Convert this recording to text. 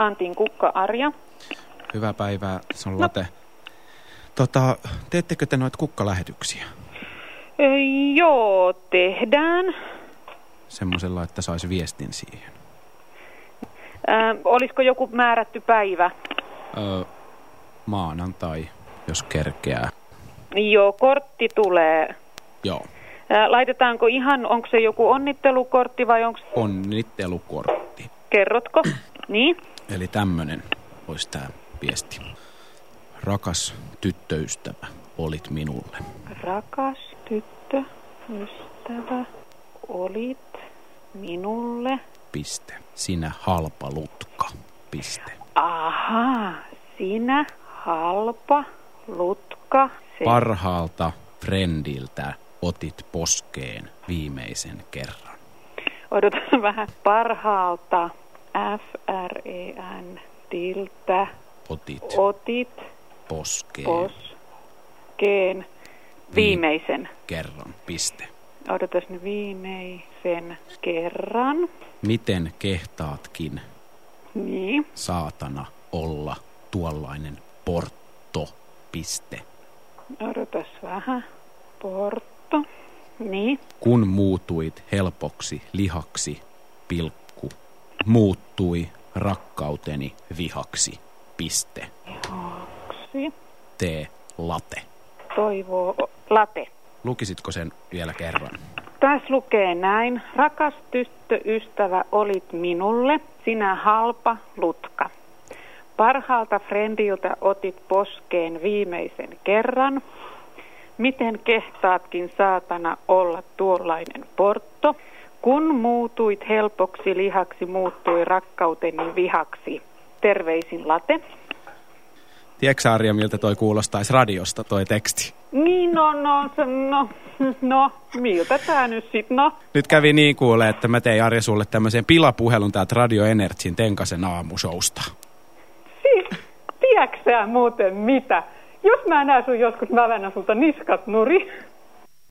Antin kukka Arja. Hyvää päivää, se on Late. Tota, teettekö te noita kukkalähetyksiä? Ö, joo, tehdään. Semmoisella, että saisi viestin siihen. Ö, olisiko joku määrätty päivä? Öö, maanantai, jos kerkeää. Joo, kortti tulee. Joo, Ö, laitetaanko ihan, onko se joku onnittelukortti vai onko... onnittelukortti. Kerrotko? Niin? Eli tämmönen olisi tämä viesti. Rakas tyttöystävä, olit minulle. Rakas tyttö, ystävä, olit minulle. Piste. Sinä halpa lutka. Piste. Aha, sinä halpa lutka. Se Parhaalta friendiltä otit poskeen viimeisen kerran. Odotan vähän parhaalta F-R-E-N tiltä Otit otit poskeen poskeen viimeisen. kerran. Piste. Odotas nyt viimeisen kerran. Miten kehtaatkin, Niin. saatana, olla tuollainen portto? Piste. Odotas vähän. Porto. Niin. Kun muutuit helpoksi lihaksi, pilkku, muuttui rakkauteni vihaksi. Piste. Oksi. Tee late. Toivoo late. Lukisitko sen vielä kerran? Tässä lukee näin. Rakas tyttöystävä olit minulle, sinä halpa lutka. Parhaalta friendiltä otit poskeen viimeisen kerran. Miten kehtaatkin saatana olla tuollainen portto? Kun muutuit helpoksi lihaksi, muuttui rakkauteni vihaksi. Terveisin late. Tiedätkö Arja, miltä toi kuulostaisi radiosta toi teksti? Niin, no, no, no, no, miltä tää nyt sit, no. Nyt kävi niin kuule, että mä tein Arja sulle tämmöisen pilapuhelun täältä Radio Energyn Tenkasen aamushowsta. Siis, tiedätkö muuten mitä? Jos mä näen sun joskus, mä väännän sulta niskat nuri.